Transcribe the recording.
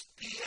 speed.